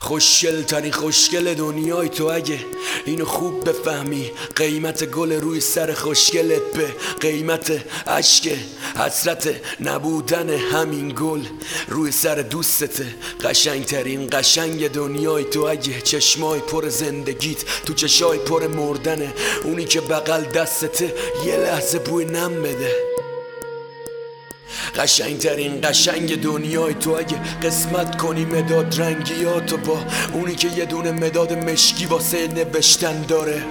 خوشگل ترین خوشگل دنیای تو. اگه اینو خوب بفهمی قیمت گل روی سر خوشگلت به قیمت عشق حسرت نبودن همین گل روی سر دوستته قشنگ ترین قشنگ دنیای تو. اگه چشمای پر زندگیت تو چشای پر مردنه اونی که بغل دستته یه لحظه بوی نم بده. قشنگترین قشنگ دنیای تو. اگه قسمت کنی مداد رنگیاتو با اونی که یه دونه مداد مشکی واسه نوشتن داره.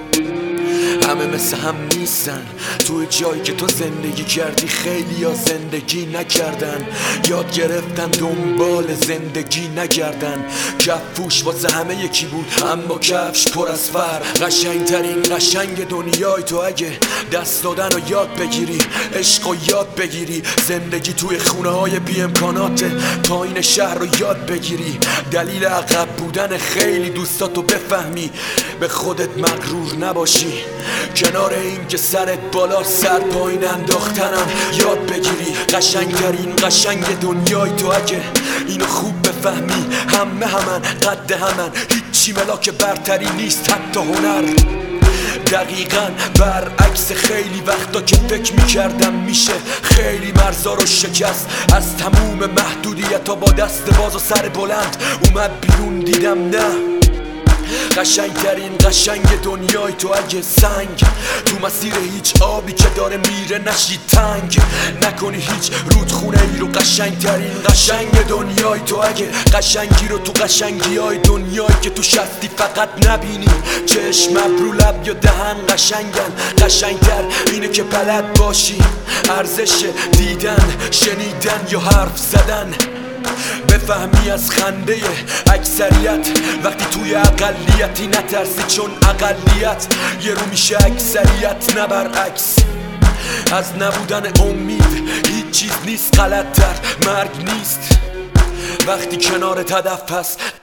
همه مثل هم نیستن. توی جایی که تو زندگی کردی خیلی یا زندگی نکردن. یاد گرفتن دنبال زندگی نگردن. کفوش واسه همه یکی بود اما کفش پر از فر. قشنگترین قشنگ دنیای تو. اگه دست دادن و یاد بگیری عشق و یاد بگیری زندگی توی خونه های بی امکانات پایین شهر رو یاد بگیری. دلیل عقب بودن خیلی دوستاتو بفهمی. به خودت مغرور نباشی. کنار این که سرت بالا سر پایین انداختنم یاد بگیری. قشنگترین قشنگ دنیای تو اگه اینو خوب بفهمی. همه همن قد همن. هیچی ملاک برتری نیست حتی هنر. دقیقا برعکس خیلی وقتا که فکر می‌کردم میشه. خیلی مرزا رو شکست. از تموم محدودیت با دست باز و سر بلند. اومد بیرون دیدم نه. قشنگترین قشنگ دنیای تو اگه سنگ تو مسیر هیچ آبی که داره میره نشی تنگ. نکنی هیچ رودخونه ای رو قشنگترین قشنگ دنیای تو اگه قشنگی رو تو قشنگی های دنیای که تو شستی فقط نبینی. چشم ابرو لب یا دهن قشنگن. قشنگتر اینه که بلد باشی. ارزش دیدن شنیدن یا حرف زدن. بفهمی از خنده اکثریت. وقتی توی اقلیتی نترسی چون اقلیت. یه رو میشه اکثریت نه برعکس. از نبودن امید هیچ چیز نیست غلط مرگ نیست. وقتی کنار هدف هست